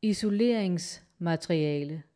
Isoleringsmateriale.